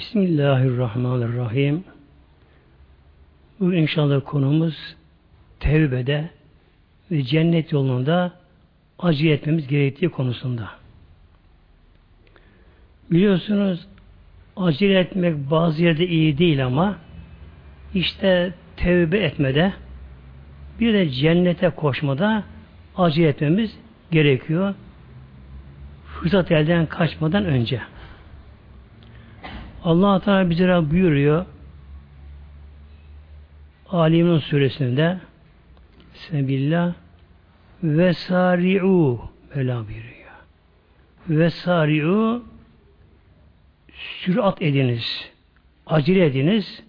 Bismillahirrahmanirrahim. Bu inşallah konumuz tevbede ve cennet yolunda acı etmemiz gerektiği konusunda. Biliyorsunuz acele etmek bazı yerde iyi değil ama işte tevbe etmede bir de cennete koşmada acele etmemiz gerekiyor. Fırsat elden kaçmadan önce. Allah Teala bize buyuruyor Ali İmran suresinde Sebillah ve sari'u Mevla buyuruyor. Ve sari'u sürat ediniz. Acele ediniz.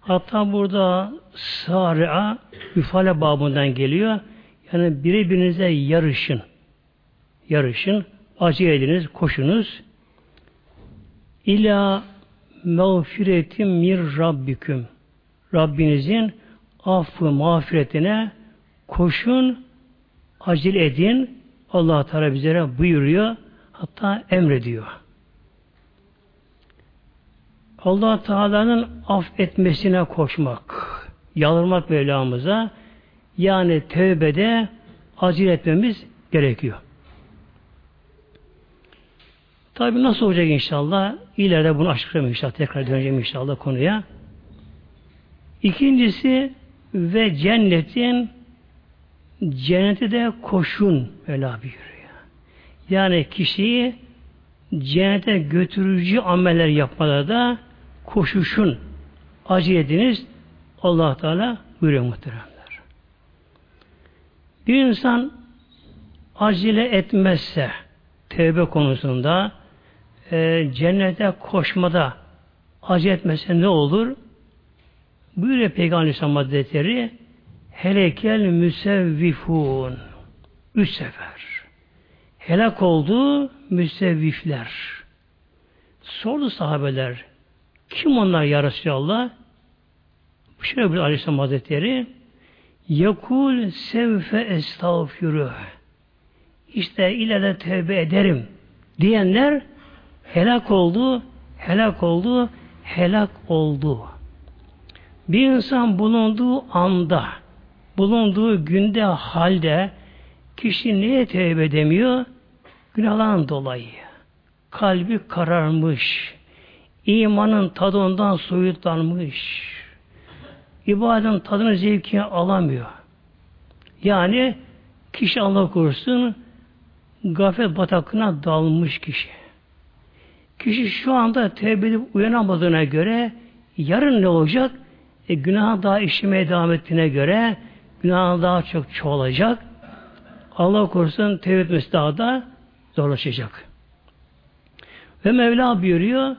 Hatta burada sari'a müfale babından geliyor. Yani birbirinize yarışın. Yarışın. Acele ediniz. Koşunuz. İla mağfiretim mir rabbiküm. Rabbinizin affı mağfiretine koşun, acil edin. Allah Teala bizlere buyuruyor. Hatta emrediyor. Allah Teala'nın affetmesine koşmak, yalırmak Mevlamıza yani tövbede acil etmemiz gerekiyor. Tabi nasıl olacak inşallah? İleride bunu açıklayayım inşallah. Tekrar döneceğim inşallah konuya. İkincisi ve cennetin cennete de koşun öyle buyuruyor. Yani kişiyi cennete götürücü ameller yapmada da koşuşun. Acı ediniz. Allah Teala buyuruyor muhteremler. Bir insan acele etmezse tevbe konusunda e, cennete koşmada acele etmezse ne olur? Buyuruyor Peygamber Aleyhisselam Hazretleri helekel müsevvifun üç sefer helak oldu müsevvifler sordu sahabeler kim onlar ya Resulallah? Şöyle bir Aleyhisselam Hazretleri Yakul sevfe estağfirüh İşte ileride tevbe ederim diyenler helak oldu, helak oldu, helak oldu. Bir insan bulunduğu anda, bulunduğu günde, halde kişi niye tevbe edemiyor? Günahların dolayı. Kalbi kararmış, imanın tadından soyutlanmış, ibadetin tadını zevkini alamıyor. Yani kişi Allah korusun gaflet batakına dalmış kişi. Kişi şu anda tevbe edip uyanamadığına göre yarın ne olacak? E, günah daha işlemeye devam ettiğine göre günah daha çok çoğalacak. Allah korusun tevbe etmesi daha da zorlaşacak. Ve Mevla buyuruyor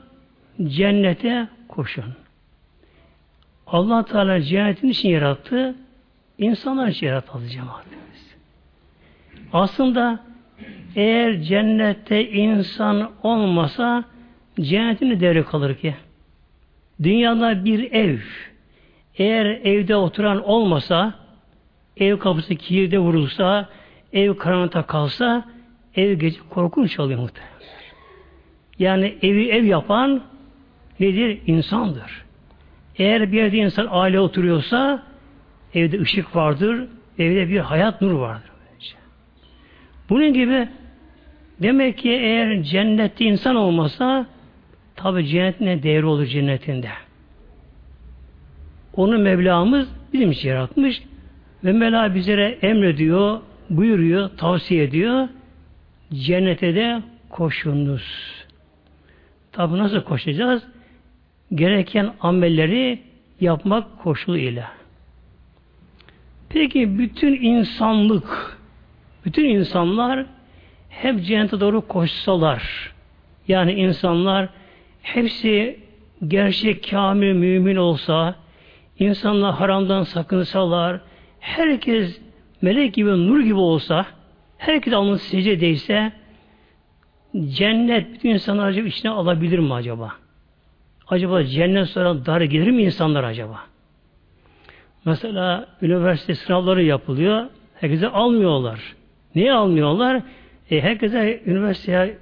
cennete koşun. Allah Teala cennetin için yarattı. İnsanlar için yarattı cemaatimiz. Aslında eğer cennette insan olmasa cennetin de devre kalır ki. Dünyada bir ev eğer evde oturan olmasa ev kapısı kilide vurulsa ev karanlıkta kalsa ev gece korkunç oluyor muhtemelen. Yani evi ev yapan nedir? İnsandır. Eğer bir yerde insan aile oturuyorsa evde ışık vardır, evde bir hayat nur vardır. Bunun gibi demek ki eğer cennette insan olmasa tabi cennet ne değeri olur cennetinde. Onu Mevlamız bizim için yaratmış ve Mevla bizlere emrediyor, buyuruyor, tavsiye ediyor. Cennete de koşunuz. Tabi nasıl koşacağız? Gereken amelleri yapmak koşuluyla. Peki bütün insanlık, bütün insanlar hep cennete doğru koşsalar, yani insanlar hepsi gerçek kamil mümin olsa, insanlar haramdan sakınsalar, herkes melek gibi, nur gibi olsa, herkes alnı secdedeyse, cennet bütün insanlar acaba içine alabilir mi acaba? Acaba cennet sonra dar gelir mi insanlar acaba? Mesela üniversite sınavları yapılıyor. Herkese almıyorlar. Niye almıyorlar? E, herkese üniversiteye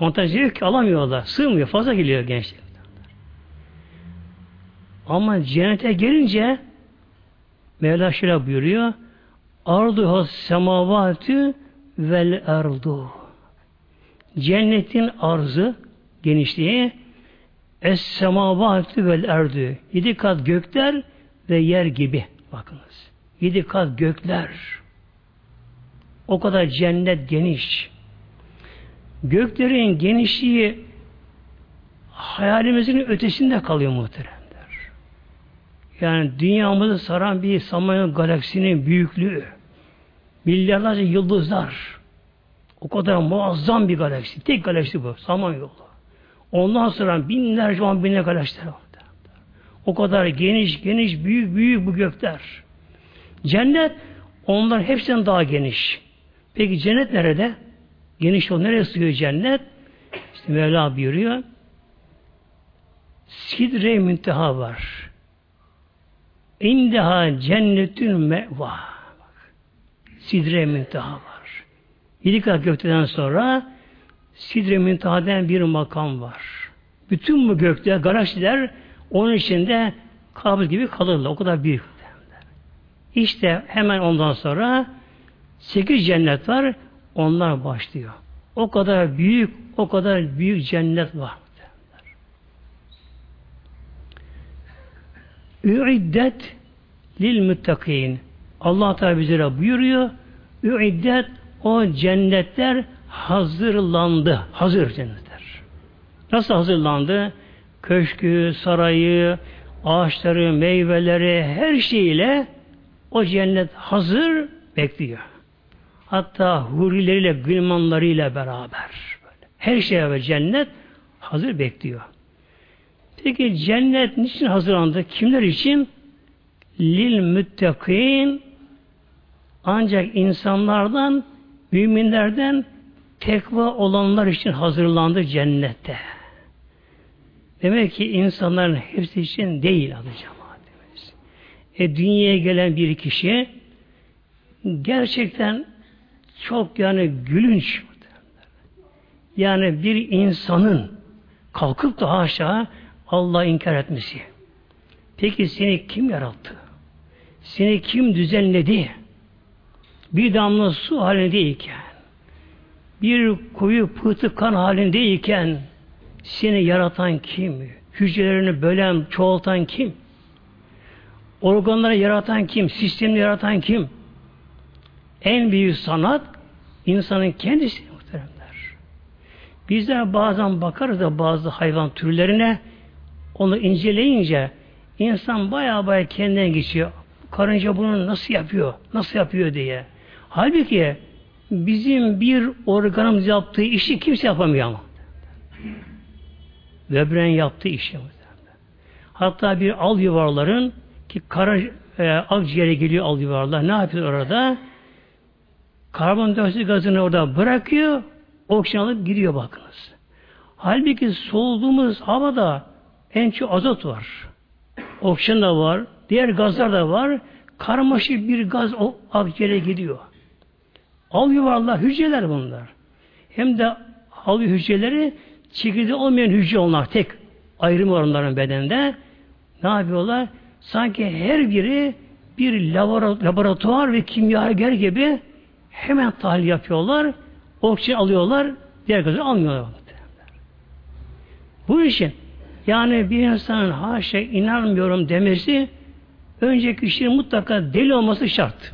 yok ki alamıyorlar. Sığmıyor. Fazla geliyor gençlik. Ama cennete gelince Mevla şöyle buyuruyor. Arduha semavatü vel erdu. Cennetin arzı, genişliği es semavatü vel erdü. Yedi kat gökler ve yer gibi. Bakınız. Yedi kat gökler. O kadar cennet geniş. Göklerin genişliği hayalimizin ötesinde kalıyor muhteremler. Yani dünyamızı saran bir Samanyolu galaksinin büyüklüğü, milyarlarca yıldızlar, o kadar muazzam bir galaksi. Tek galaksi bu. Samanyolu. Ondan sonra binlerce on binler galaksiler var. O kadar geniş, geniş, büyük, büyük bu gökler. Cennet onların hepsinden daha geniş. Peki cennet nerede? Geniş o nereye sığıyor cennet? İşte Mevla buyuruyor. Sidre münteha var. İndeha cennetün meva. Sidre münteha var. Yedi kat gökten sonra Sidre müntehaden bir makam var. Bütün bu gökte galaksiler onun içinde kabız gibi kalırlar. O kadar büyük. İşte hemen ondan sonra sekiz cennet var. Onlar başlıyor. O kadar büyük, o kadar büyük cennet var. Üiddet lil müttakin. Allah Teala bize buyuruyor. Üiddet o cennetler hazırlandı. Hazır cennetler. Nasıl hazırlandı? Köşkü, sarayı, ağaçları, meyveleri, her şeyiyle o cennet hazır bekliyor. Hatta hurileriyle, gülmanlarıyla beraber. Her şeye ve cennet hazır bekliyor. Peki cennet niçin hazırlandı? Kimler için? Lil müttakin ancak insanlardan, müminlerden tekva olanlar için hazırlandı cennette. Demek ki insanların hepsi için değil adı cemaatimiz. E dünyaya gelen bir kişi gerçekten çok yani gülünç yani bir insanın kalkıp da aşağı Allah inkar etmesi. Peki seni kim yarattı? Seni kim düzenledi? Bir damla su halindeyken, bir koyu pıhtı kan halindeyken seni yaratan kim? Hücrelerini bölen, çoğaltan kim? Organları yaratan kim? Sistemi yaratan kim? En büyük sanat insanın kendisi muhteremler. Bizler bazen bakarız da bazı hayvan türlerine onu inceleyince insan baya baya kendinden geçiyor. Karınca bunu nasıl yapıyor? Nasıl yapıyor diye. Halbuki bizim bir organımız yaptığı işi kimse yapamıyor ama. Böbreğin yaptığı işi. Hatta bir al yuvarların ki kara e, akciğere geliyor al yuvarlar. Ne yapıyor orada? Karbondioksit gazını orada bırakıyor, oksijen alıp gidiyor bakınız. Halbuki soluduğumuz havada en çok azot var. Oksijen de var, diğer gazlar da var. Karmaşık bir gaz o akciğere gidiyor. Al yuvarlar, hücreler bunlar. Hem de al hücreleri çekirdeği olmayan hücre onlar. Tek ayrım var onların bedeninde. Ne yapıyorlar? Sanki her biri bir laboratuvar ve kimyager gibi hemen tahlil yapıyorlar. Oksijen alıyorlar. Diğer gazı almıyorlar. Bu işin yani bir insanın haşa inanmıyorum demesi önceki kişinin mutlaka deli olması şart.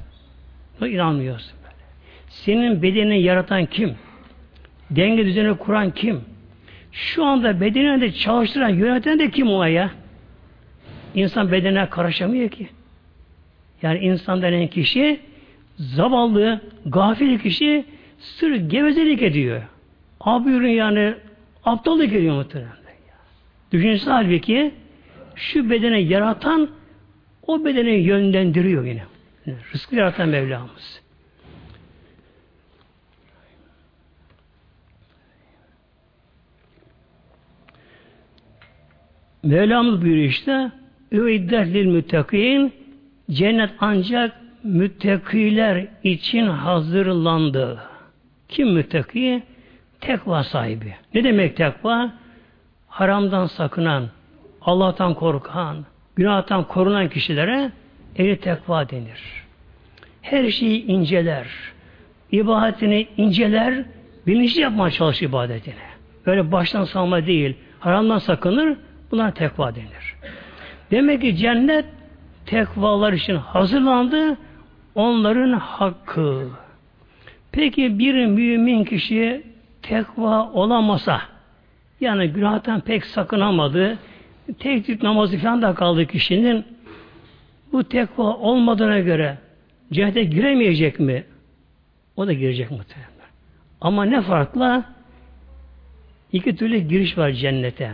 Bu inanmıyorsun böyle. Senin bedenini yaratan kim? Denge düzeni kuran kim? Şu anda bedenini de çalıştıran, yöneten de kim o ya? İnsan bedenine karışamıyor ki. Yani insan denen kişi zavallı, gafil kişi sırf gevezelik ediyor. Abi ürün yani aptallık ediyor muhtemelen. Düşünsene halbuki şu bedene yaratan o bedeni yönlendiriyor yine. Rızkı yaratan Mevlamız. Mevlamız buyuruyor işte Üiddet lil müttakin cennet ancak müttakiler için hazırlandı. Kim müttaki? Tekva sahibi. Ne demek tekva? Haramdan sakınan, Allah'tan korkan, günahtan korunan kişilere ehli tekva denir. Her şeyi inceler. ibadetini inceler, bilinçli yapmaya çalışır ibadetini. Böyle baştan salma değil, haramdan sakınır, buna tekva denir. Demek ki cennet tekvalar için hazırlandı, onların hakkı. Peki bir mümin kişi tekva olamasa, yani günahtan pek sakınamadı, tek namazı falan da kaldı kişinin, bu tekva olmadığına göre cennete giremeyecek mi? O da girecek muhtemelen. Ama ne farkla? İki türlü giriş var cennete.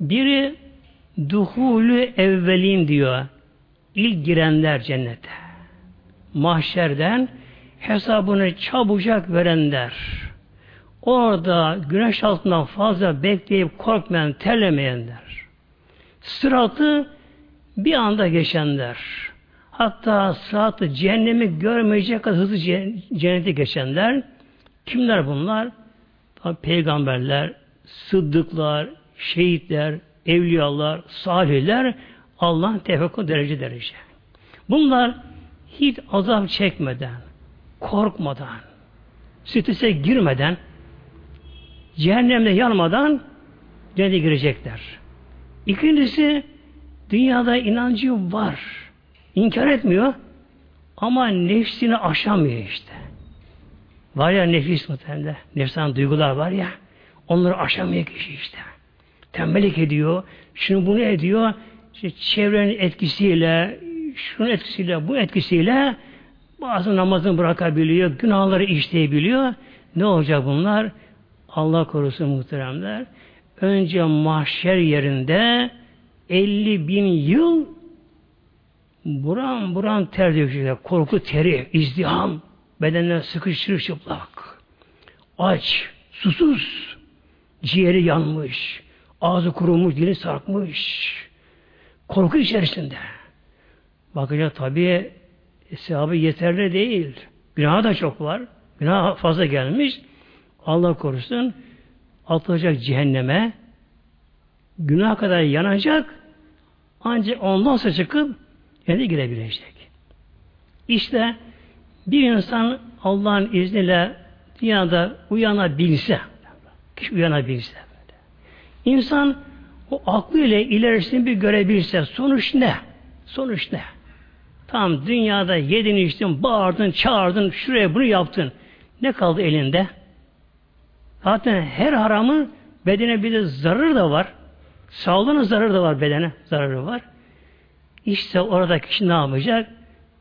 Biri duhulü evvelin diyor. İlk girenler cennete. Mahşerden hesabını çabucak verenler. Orada güneş altından fazla bekleyip korkmayan, terlemeyenler. Sıratı bir anda geçenler. Hatta sıratı cehennemi görmeyecek kadar hızlı cennete geçenler. Kimler bunlar? Peygamberler, sıddıklar, şehitler, evliyalar, salihler Allah'ın tefekkür derece derece. Bunlar hiç azap çekmeden, korkmadan, strese girmeden, cehennemde yanmadan cennete girecekler. İkincisi, dünyada inancı var. İnkar etmiyor ama nefsini aşamıyor işte. Var ya nefis muhtemelen. Nefsan duygular var ya. Onları aşamıyor kişi işte. Tembellik ediyor. Şunu bunu ediyor. İşte çevrenin etkisiyle, şunun etkisiyle, bu etkisiyle bazı namazını bırakabiliyor. Günahları işleyebiliyor. Ne olacak bunlar? Allah korusun muhteremler. Önce mahşer yerinde 50 bin yıl buran buran ter döküyor. Korku teri, izdiham, bedenler sıkıştırır çıplak. Aç, susuz, ciğeri yanmış, ağzı kurumuş, dili sarkmış. Korku içerisinde. Bakacak tabi sevabı yeterli değil. Günah da çok var. Günah fazla gelmiş. Allah korusun atılacak cehenneme günah kadar yanacak ancak ondan sonra çıkıp yani girebilecek. İşte bir insan Allah'ın izniyle dünyada uyanabilse, kişi uyanabilse, böyle. insan o aklıyla ilerisini bir görebilse, sonuç ne? Sonuç ne? Tam dünyada yedin içtin, bağırdın, çağırdın, şuraya bunu yaptın. Ne kaldı elinde? Zaten her haramın bedene bir de zararı da var. Sağlığına zararı da var bedene. Zararı var. İşte orada kişi ne yapacak?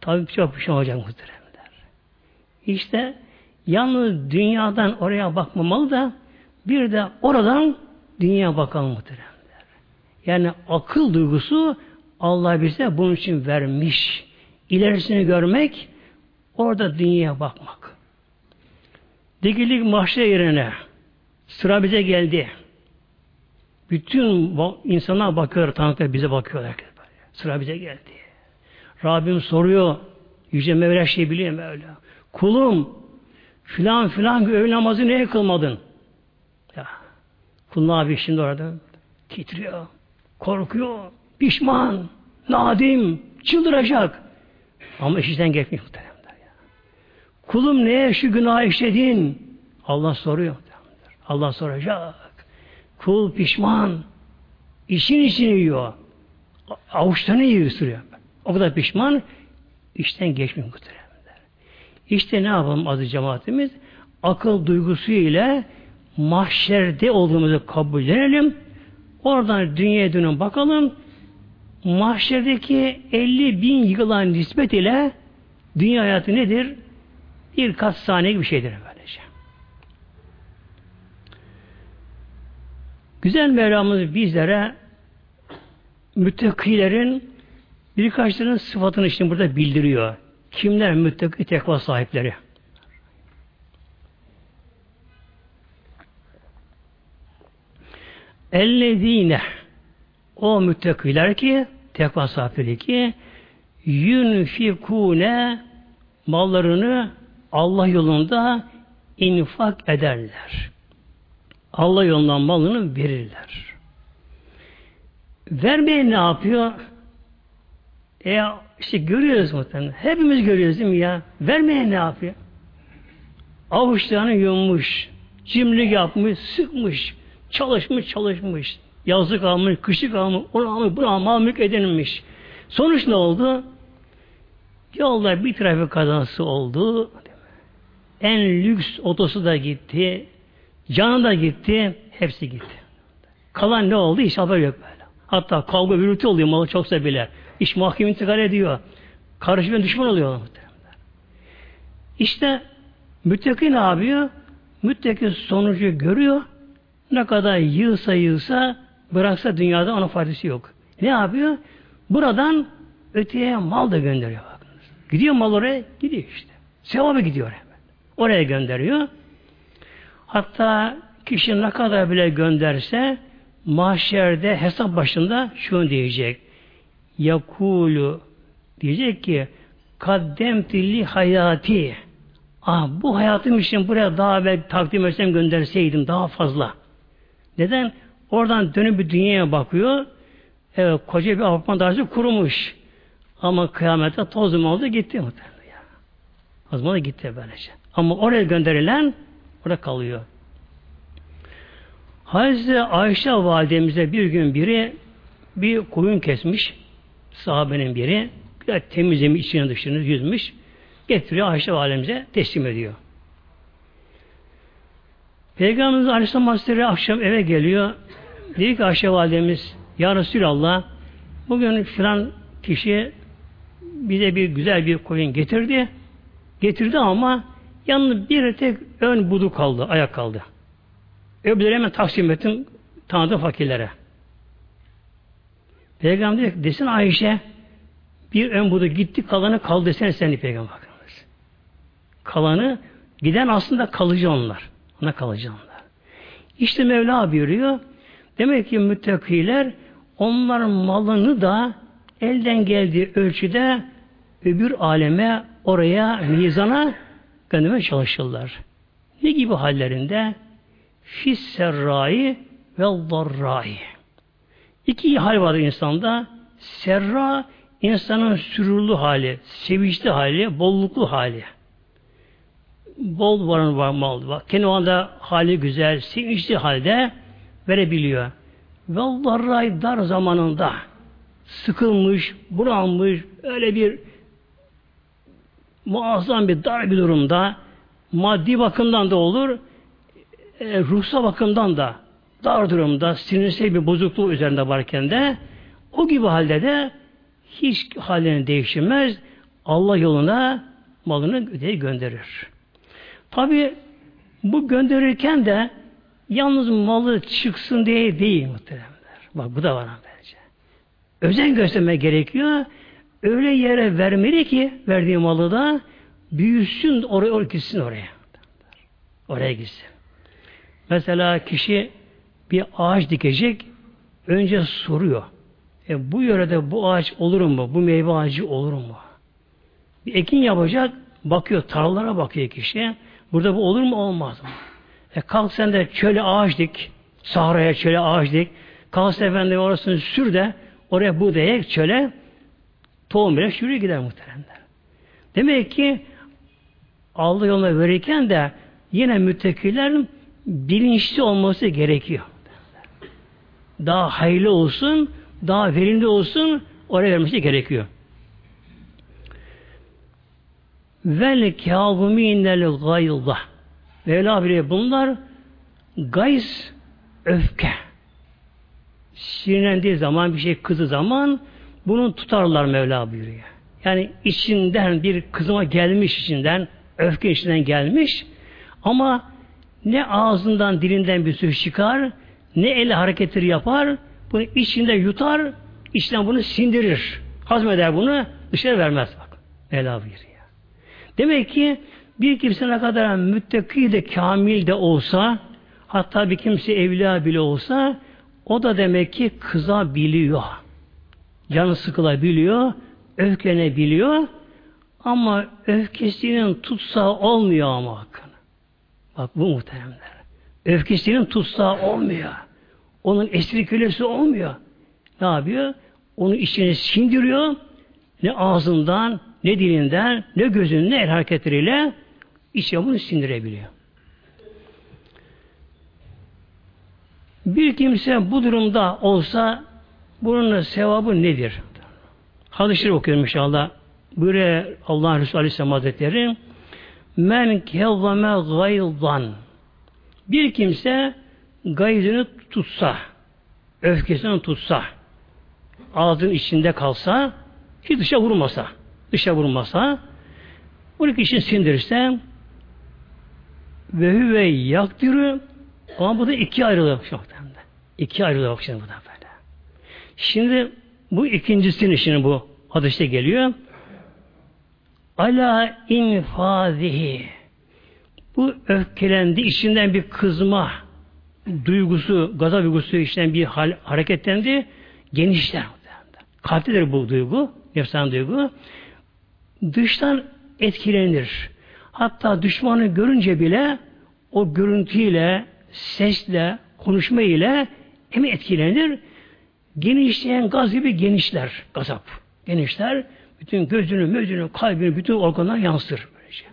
Tabii çok pişman olacak muhteremler. İşte yalnız dünyadan oraya bakmamalı da bir de oradan dünya bakalım muhteremler. Yani akıl duygusu Allah bize bunun için vermiş. İlerisini görmek, orada dünyaya bakmak. Dikilik mahşer yerine sıra bize geldi. Bütün insanlar bakıyor, tanıklar bize bakıyorlar. Sıra bize geldi. Rabbim soruyor. Yüce Mevla şey biliyor Mevla. Kulum filan filan öğle namazı niye kılmadın? Ya. Kul abi şimdi orada titriyor. Korkuyor. Pişman. Nadim. Çıldıracak. Ama işten geçmiyor muhteremler. Ya. Kulum neye şu günah işledin? Allah soruyor. Allah soracak. Kul pişman. İşin içini yiyor avuçlarını yiyor ısırıyor. O kadar pişman işten geçmiyor muhteremler. İşte ne yapalım adı cemaatimiz? Akıl duygusu ile mahşerde olduğumuzu kabullenelim. Oradan dünyaya dönün bakalım. Mahşerdeki 50 bin yılan nispet ile dünya hayatı nedir? Birkaç saniye bir şeydir böylece. Güzel Mevlamız bizlere müttakilerin birkaçlarının sıfatını işte burada bildiriyor. Kimler müttaki tekva sahipleri? Ellezine o müttakiler ki tekva sahipleri ki yunfikune mallarını Allah yolunda infak ederler. Allah yolundan malını verirler. Vermeyen ne yapıyor? E işte görüyoruz muhtemelen. Hepimiz görüyoruz değil mi ya? Vermeyen ne yapıyor? Avuçlarını yummuş, cimrik yapmış, sıkmış, çalışmış, çalışmış. Yazlık almış, kışlık almış, onu almış, bunu almış, mülk edinmiş. Sonuç ne oldu? Yolda bir trafik kazası oldu. En lüks otosu da gitti. Canı da gitti. Hepsi gitti. Kalan ne oldu? Hiç haber yok böyle. Hatta kavga gürültü oluyor malı çoksa bile. İş mahkeme intikal ediyor. Karışma düşman oluyor. İşte müttaki ne yapıyor? Müttaki sonucu görüyor. Ne kadar yığsa yığsa bıraksa dünyada ona faydası yok. Ne yapıyor? Buradan öteye mal da gönderiyor. Bakınız. Gidiyor mal oraya, gidiyor işte. Sevabı gidiyor hemen. Oraya gönderiyor. Hatta kişi ne kadar bile gönderse mahşerde hesap başında şunu diyecek. Yakulu diyecek ki kaddemtilli hayati ah bu hayatım için buraya daha belki takdim etsem gönderseydim daha fazla. Neden? Oradan dönüp bir dünyaya bakıyor. Evet koca bir apartman dairesi kurumuş. Ama kıyamette toz oldu gitti muhtemelen. O zaman da gitti böylece. Ama oraya gönderilen orada kalıyor. Hazreti Ayşe validemize bir gün biri bir koyun kesmiş. Sahabenin biri. Güzel temizlemiş, içine dışını yüzmüş. Getiriyor Ayşe validemize teslim ediyor. Peygamberimiz Aleyhisselam Hazretleri akşam eve geliyor. Diyor ki Ayşe validemiz Ya Resulallah bugün filan kişi bize bir güzel bir koyun getirdi. Getirdi ama yanında bir tek ön budu kaldı, ayak kaldı. Öbürleri hemen taksim ettim tanıdığım fakirlere. Peygamber diyor desin Ayşe bir ön budu gitti kalanı kaldı desene sen Peygamber. Kalanı giden aslında kalıcı onlar. Ona kalıcı onlar. İşte Mevla buyuruyor. Demek ki müttakiler onların malını da elden geldiği ölçüde öbür aleme oraya mizana göndermeye çalışırlar. Ne gibi hallerinde? Fisserrai ve darrai. İki hal var insanda. Serra insanın sürurlu hali, sevinçli hali, bolluklu hali. Bol varın var mal var. Kendi o anda hali güzel, sevinçli halde verebiliyor. Ve darrai dar zamanında sıkılmış, bunalmış, öyle bir muazzam bir dar bir durumda maddi bakımdan da olur e, ruhsal bakımdan da dar durumda sinirsel bir bozukluğu üzerinde varken de o gibi halde de hiç halini değiştirmez Allah yoluna malını öteye gönderir. Tabi bu gönderirken de yalnız malı çıksın diye değil muhtemelenler. Bak bu da var bence. Özen göstermek gerekiyor. Öyle yere vermeli ki verdiği malı da büyüsün oraya, oraya gitsin oraya. Oraya gitsin. Mesela kişi bir ağaç dikecek önce soruyor. E bu yörede bu ağaç olur mu? Bu meyve ağacı olur mu? Bir ekin yapacak bakıyor tarlalara bakıyor kişi. Burada bu olur mu olmaz mı? E kalk sen de çöle ağaç dik. Sahraya çöle ağaç dik. Kalk sen efendim orasını sür de oraya bu ek çöle tohum bile şuraya gider muhteremler. Demek ki Allah yoluna verirken de yine müttekilerin bilinçli olması gerekiyor. Daha hayırlı olsun, daha verimli olsun, oraya vermesi gerekiyor. Vel kâzumînel gayzda. Mevla bile bunlar gayz öfke. Sinirlendiği zaman bir şey kızı zaman bunu tutarlar Mevla buyuruyor. Yani içinden bir kızıma gelmiş içinden öfke içinden gelmiş ama ne ağzından dilinden bir söz çıkar, ne eli hareketleri yapar, bunu içinde yutar, içinden bunu sindirir. Hazmeder bunu, dışarı vermez bak. Ela buyuruyor. Demek ki bir kimse ne kadar müttaki de kamil de olsa, hatta bir kimse evliya bile olsa, o da demek ki kızabiliyor. Canı sıkılabiliyor, öfkelenebiliyor, ama öfkesinin tutsağı olmuyor ama. Bak bu muhteremler. Öfkesinin tutsağı olmuyor. Onun esiri kölesi olmuyor. Ne yapıyor? Onu içine sindiriyor. ne ağzından, ne dilinden, ne gözünden, ne el hareketleriyle içe bunu sindirebiliyor. Bir kimse bu durumda olsa bunun sevabı nedir? Hadis-i okuyorum inşallah. Buyuruyor Allah Resulü Aleyhisselam Hazretleri Men kezzame gaydan Bir kimse gayzını tutsa öfkesini tutsa ağzının içinde kalsa hiç dışa vurmasa dışa vurmasa bunu kişi sindirirse ve hüve yakdırı ama bu da iki ayrılıyor da. İki ayrılıyor şimdi bu da böyle. Şimdi bu ikincisinin şimdi bu hadiste geliyor. Ala infazihi bu öfkelendi içinden bir kızma duygusu, gaza duygusu içinden bir hal, hareketlendi, genişler. Kalptedir bu duygu, nefsan duygu. Dıştan etkilenir. Hatta düşmanı görünce bile o görüntüyle, sesle, konuşma ile hem etkilenir, genişleyen gaz gibi genişler, gazap. Genişler, bütün gözünü, mözünü, kalbini, bütün organlar yansır. Böylece.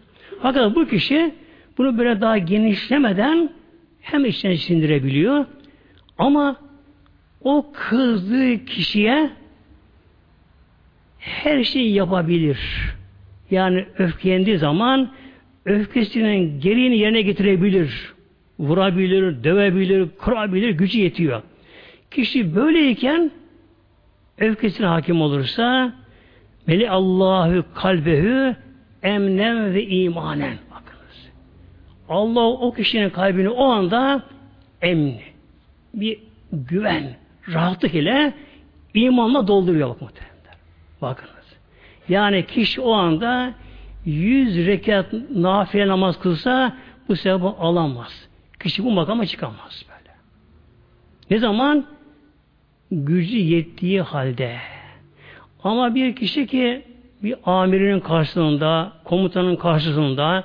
Fakat bu kişi bunu böyle daha genişlemeden hem içten sindirebiliyor ama o kızdığı kişiye her şeyi yapabilir. Yani öfkelendiği zaman öfkesinin gereğini yerine getirebilir. Vurabilir, dövebilir, kırabilir, gücü yetiyor. Kişi böyleyken öfkesine hakim olursa Meli Allahu kalbehü emnen ve imanen. Bakınız. Allah o kişinin kalbini o anda emni, bir güven, rahatlık ile imanla dolduruyor bak muhtemelen. Bakınız. Yani kişi o anda yüz rekat nafile namaz kılsa bu sevabı alamaz. Kişi bu makama çıkamaz böyle. Ne zaman? Gücü yettiği halde. Ama bir kişi ki bir amirinin karşısında, komutanın karşısında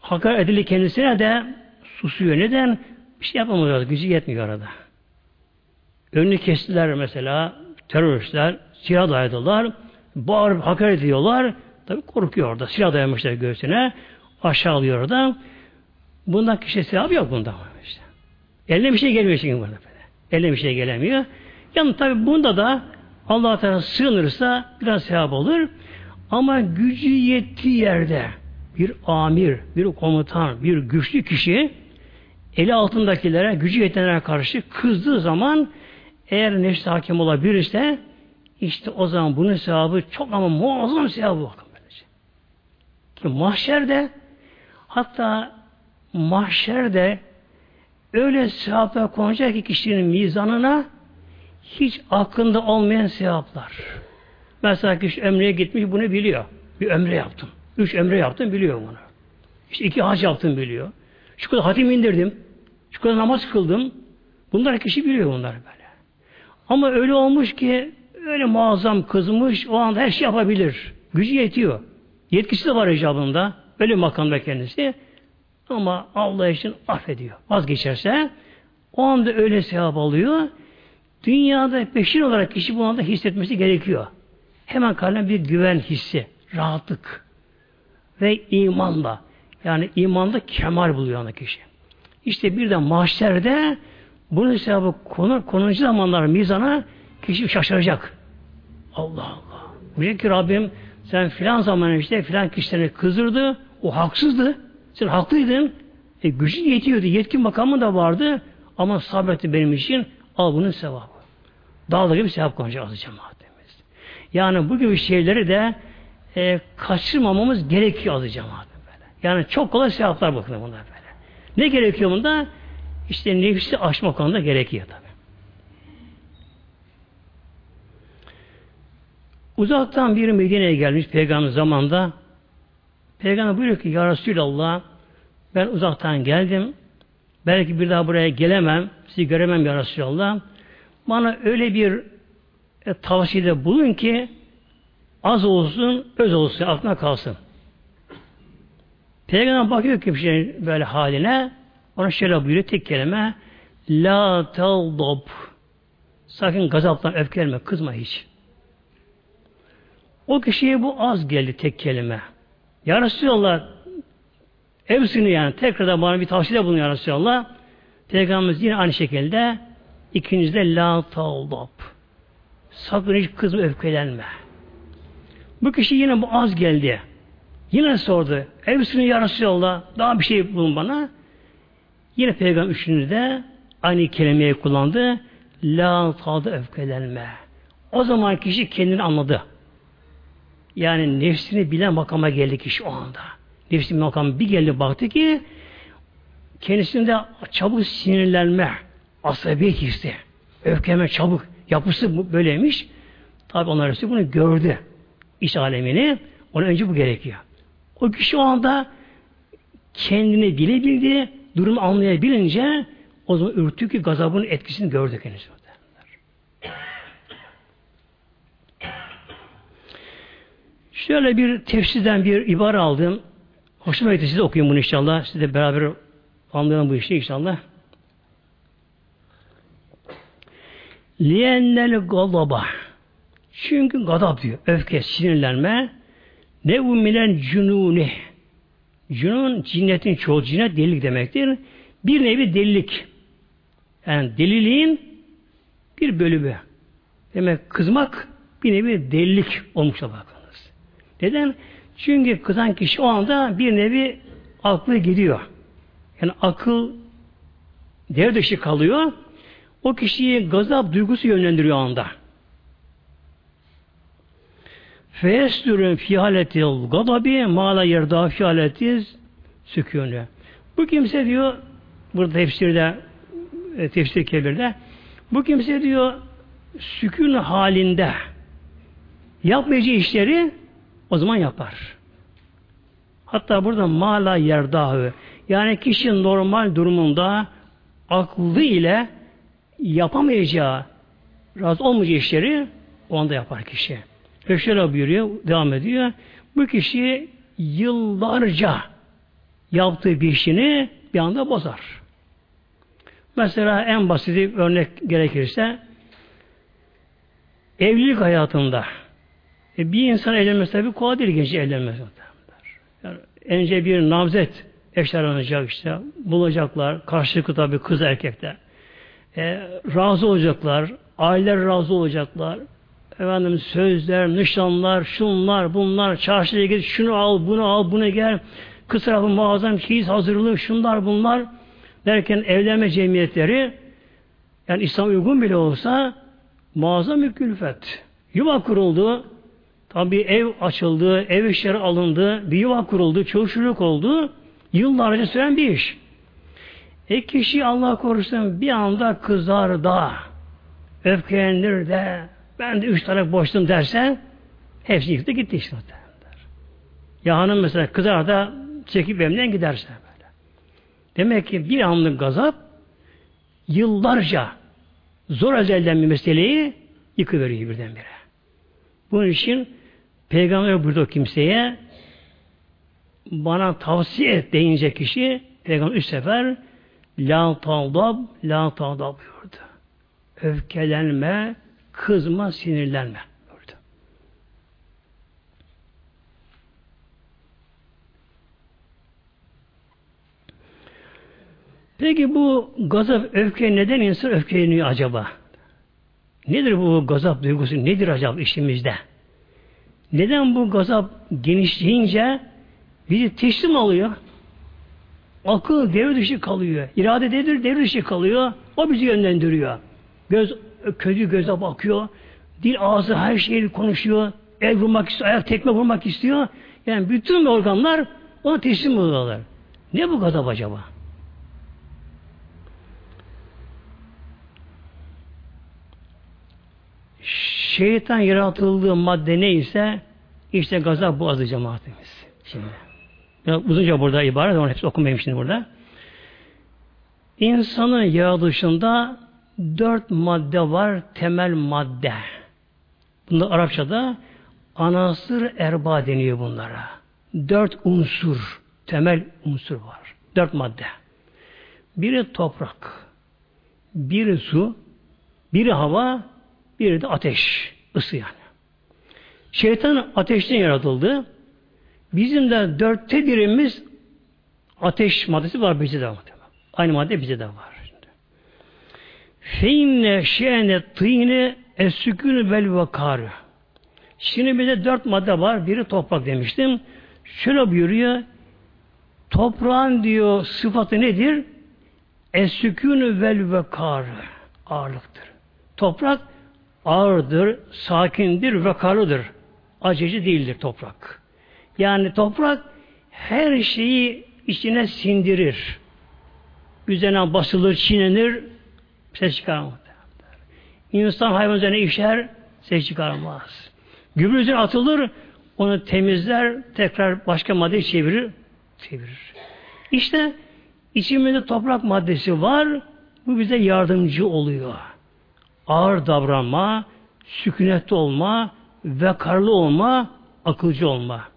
hakaret edildi kendisine de susuyor. Neden? Bir şey yapamıyor. Gücü yetmiyor arada. Önünü kestiler mesela teröristler, silah dayadılar, bağırıp hakaret ediyorlar. Tabi korkuyor orada. Silah dayamışlar göğsüne. Aşağı alıyor orada. Bundan kişi sevabı yok bunda. Işte. Eline bir şey gelmiyor çünkü burada. Böyle. Eline bir şey gelemiyor. Yani tabi bunda da Allah Teala sığınırsa biraz sevap olur. Ama gücü yettiği yerde bir amir, bir komutan, bir güçlü kişi eli altındakilere, gücü yetenlere karşı kızdığı zaman eğer nefsi hakim olabilirse işte o zaman bunun sevabı çok ama muazzam sevabı bakın Ki mahşerde hatta mahşerde öyle sevaplar konacak ki kişinin mizanına hiç aklında olmayan sevaplar. Mesela kişi ömreye gitmiş bunu biliyor. Bir ömre yaptım. Üç ömre yaptım biliyor bunu. İşte iki hac yaptım biliyor. Şu kadar hatim indirdim. Şu kadar namaz kıldım. Bunlar kişi biliyor bunlar böyle. Ama öyle olmuş ki öyle muazzam kızmış o anda her şey yapabilir. Gücü yetiyor. Yetkisi de var icabında. Öyle makamda kendisi. Ama Allah için affediyor. Vazgeçerse o anda öyle sevap alıyor. Dünyada peşin olarak kişi bu anda hissetmesi gerekiyor. Hemen kalbine bir güven hissi, rahatlık ve imanla. Yani imanda kemal buluyor ana kişi. İşte bir de mahşerde bunun sevabı konu, konuncu zamanlar mizana kişi şaşıracak. Allah Allah. Diyecek ki Rabbim sen filan zaman işte filan kişilerini kızdırdı. O haksızdı. Sen haklıydın. E, gücün yetiyordu. Yetkin makamı da vardı. Ama sabretti benim için. Al bunun sevabı. Dağlı gibi sevap konacak azı cemaatimiz. Yani bu gibi şeyleri de e, kaçırmamamız gerekiyor azı cemaatimiz. Böyle. Yani çok kolay sevaplar bakın bunlar böyle. Ne gerekiyor bunda? İşte nefsi aşma konuda gerekiyor tabi. Uzaktan bir Medine'ye gelmiş peygamber zamanda peygamber buyuruyor ki Ya Resulallah ben uzaktan geldim belki bir daha buraya gelemem sizi göremem Ya Resulallah bana öyle bir e, tavsiyede bulun ki az olsun, öz olsun, aklına kalsın. Peygamber bakıyor ki bir şey böyle haline, ona şöyle buyuruyor tek kelime, La taldab. Sakın gazaptan öfkelenme, kızma hiç. O kişiye bu az geldi tek kelime. Ya Resulallah hepsini yani tekrar bana bir tavsiyede bulun ya Resulallah. Peygamberimiz yine aynı şekilde ikincide la tağdab. Sakın hiç kızma öfkelenme. Bu kişi yine bu az geldi. Yine sordu. Hepsini ya Resulallah daha bir şey bulun bana. Yine Peygamber üçüncü de aynı kelimeyi kullandı. La tadı öfkelenme. O zaman kişi kendini anladı. Yani nefsini bilen makama geldi kişi o anda. Nefsini makam bir geldi baktı ki kendisinde çabuk sinirlenme, asabiyet hissi, öfkeme çabuk yapısı böyleymiş. Tabi onlar bunu gördü. İş alemini. Ona önce bu gerekiyor. O kişi o anda kendini bilebildi, durumu anlayabilince o zaman ürktü ki gazabın etkisini gördü kendisi. Şöyle bir tefsirden bir ibare aldım. Hoşuma gitti. Size okuyun bunu inşallah. Siz de beraber anlayalım bu işi inşallah. Liyennel gadaba. Çünkü gadab diyor. Öfke, sinirlenme. Ne ummilen cununi. Cunun cinnetin çoğu cinnet delilik demektir. Bir nevi delilik. Yani deliliğin bir bölümü. Demek kızmak bir nevi delilik olmuş bakınız. Neden? Çünkü kızan kişi o anda bir nevi aklı gidiyor. Yani akıl devre dışı kalıyor. O kişiyi gazap duygusu yönlendiriyor anda. Feyestürün fihaletil gadabi mala yerda fihaletiz sükûnü. Bu kimse diyor burada tefsirde e, tefsir kebirde bu kimse diyor sükun halinde yapmayacağı işleri o zaman yapar. Hatta burada mala yerdahı yani kişi normal durumunda aklı ile yapamayacağı razı olmayacağı işleri o anda yapar kişi. Ve şöyle buyuruyor, devam ediyor. Bu kişi yıllarca yaptığı bir işini bir anda bozar. Mesela en basit örnek gerekirse evlilik hayatında e, bir insan evlenmesi tabi kolay değil genç evlenmesi. Yani önce bir namzet eşyalanacak işte bulacaklar karşılıklı tabi kız erkekler e, razı olacaklar aileler razı olacaklar efendim sözler, nişanlar, şunlar, bunlar, çarşıya git, şunu al, bunu al, bunu gel, kız tarafı muazzam çeyiz hazırlığı, şunlar, bunlar derken evlenme cemiyetleri yani İslam uygun bile olsa muazzam bir külfet. Yuva kuruldu, tabi ev açıldı, ev işleri alındı, bir yuva kuruldu, çocuk oldu, yıllarca süren bir iş. E kişi Allah korusun bir anda kızar da, öfkelenir de, ben de üç tane boştum dersen hepsi yıktı gitti işte. Ya hanım mesela kızar da çekip evden giderse böyle. Demek ki bir anlık gazap yıllarca zor ezelden bir meseleyi yıkıveriyor birdenbire. Bunun için Peygamber burada kimseye bana tavsiye et deyince kişi Peygamber üç sefer la taldab la taldab buyurdu. Öfkelenme, Kızma, sinirlenme. Burada. Peki bu gazap, öfke neden insan öfkeleniyor acaba? Nedir bu gazap duygusu? Nedir acaba işimizde? Neden bu gazap genişleyince bizi teslim alıyor? Akıl devre dışı kalıyor. İrade devre, devre dışı kalıyor. O bizi yönlendiriyor. Göz kötü göze bakıyor. Dil ağzı her şeyi konuşuyor. El vurmak istiyor, ayak tekme vurmak istiyor. Yani bütün organlar ona teslim oluyorlar. Ne bu gazap acaba? Şeytan yaratıldığı madde neyse işte gazap bu azı cemaatimiz. Şimdi. Ya uzunca burada ibaret ama hepsi okumayayım şimdi burada. İnsanın yaratılışında dört madde var, temel madde. Bunda Arapçada anasır erba deniyor bunlara. Dört unsur, temel unsur var. Dört madde. Biri toprak, biri su, biri hava, biri de ateş, ısı yani. Şeytan ateşten yaratıldı. Bizim de dörtte birimiz ateş maddesi var bizde de var. Aynı madde bize de var. Feinne şe'ne tîne es-sükûnü vel vakârı. Şimdi bize dört madde var. Biri toprak demiştim. Şöyle buyuruyor. Toprağın diyor sıfatı nedir? Es-sükûnü vel vakârı. Ağırlıktır. Toprak ağırdır, sakindir, vekarlıdır. Acıcı değildir toprak. Yani toprak her şeyi içine sindirir. Üzerine basılır, çiğnenir, ses çıkarmaz. İnsan hayvan üzerine işer, ses çıkarmaz. Gübre üzerine atılır, onu temizler, tekrar başka madde çevirir, çevirir. İşte içimizde toprak maddesi var, bu bize yardımcı oluyor. Ağır davranma, sükunetli olma, vekarlı olma, akılcı olma.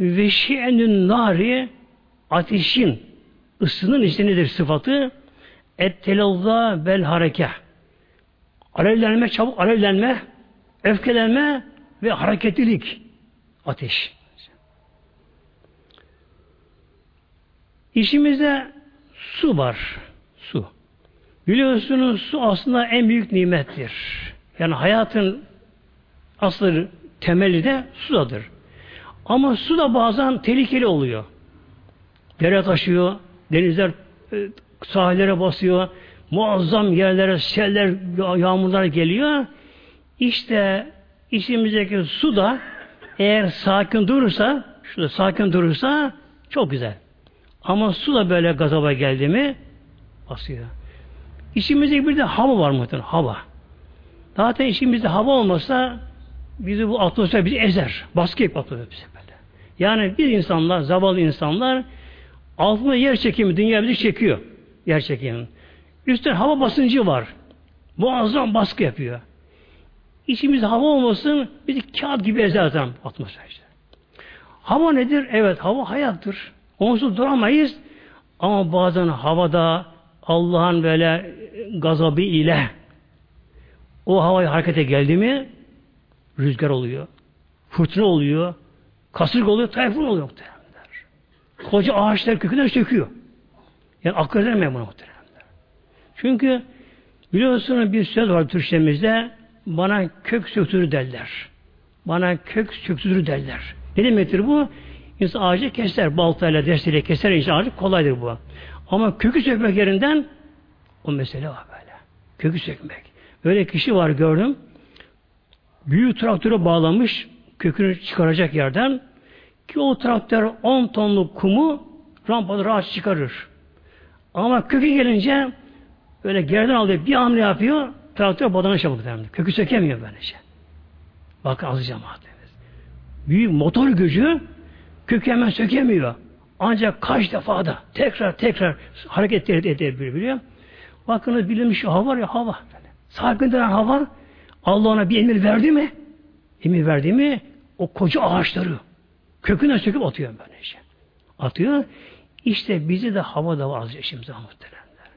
Ve şi'enün nari ateşin ısının işte nedir sıfatı? Ettelazza bel hareke. Alevlenme, çabuk alevlenme, öfkelenme ve hareketlilik. Ateş. İşimizde su var. Su. Biliyorsunuz su aslında en büyük nimettir. Yani hayatın aslı temeli de sudadır. Ama su da bazen tehlikeli oluyor. Dere taşıyor, denizler e, sahillere basıyor, muazzam yerlere seller, yağmurlar geliyor. İşte içimizdeki su da eğer sakin durursa, şurada sakin durursa çok güzel. Ama su da böyle gazaba geldi mi basıyor. İçimizde bir de hava var muhtemelen, hava. Zaten içimizde hava olmasa bizi bu atmosfer bizi ezer. Baskı yapar bize böyle. Yani bir insanlar, zavallı insanlar altında yer çekimi, dünya bizi çekiyor. Yer çekimi. Üstten hava basıncı var. Muazzam baskı yapıyor. İçimizde hava olmasın bizi kağıt gibi ezer zaten atmosfer. Hava nedir? Evet hava hayattır. Onsuz duramayız. Ama bazen havada Allah'ın böyle gazabı ile o havayı harekete geldi mi rüzgar oluyor. Fırtına oluyor. Kasırga oluyor. Tayfun oluyor muhteremler. Koca ağaçlar kökünden söküyor. Yani akıl edemiyor bunu muhteremler. Çünkü biliyorsunuz bir söz var Türkçemizde bana kök söktürü derler. Bana kök söktürü derler. Ne demektir bu? İnsan ağacı keser. Baltayla, desteyle keser insan ağacı kolaydır bu. Ama kökü sökmek yerinden o mesele var böyle. Kökü sökmek. Böyle kişi var gördüm. Büyük traktöre bağlamış kökünü çıkaracak yerden ki o traktör 10 tonluk kumu rampada rahat çıkarır. Ama kökü gelince böyle geriden alıyor bir hamle yapıyor traktör badana çabuk demdi. Kökü sökemiyor böylece. Bak az cemaatimiz. Büyük motor gücü kökü hemen sökemiyor. Ancak kaç defa da tekrar tekrar hareket edebiliyor. Bakınız bilinmiş hava var ya hava. Sakin hava Allah ona bir emir verdi mi? Emir verdi mi? O koca ağaçları köküne söküp atıyor böylece. Atıyor. İşte bizi de hava da var az eşimizde muhteremler.